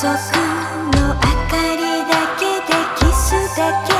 の明かりだけでキスだけ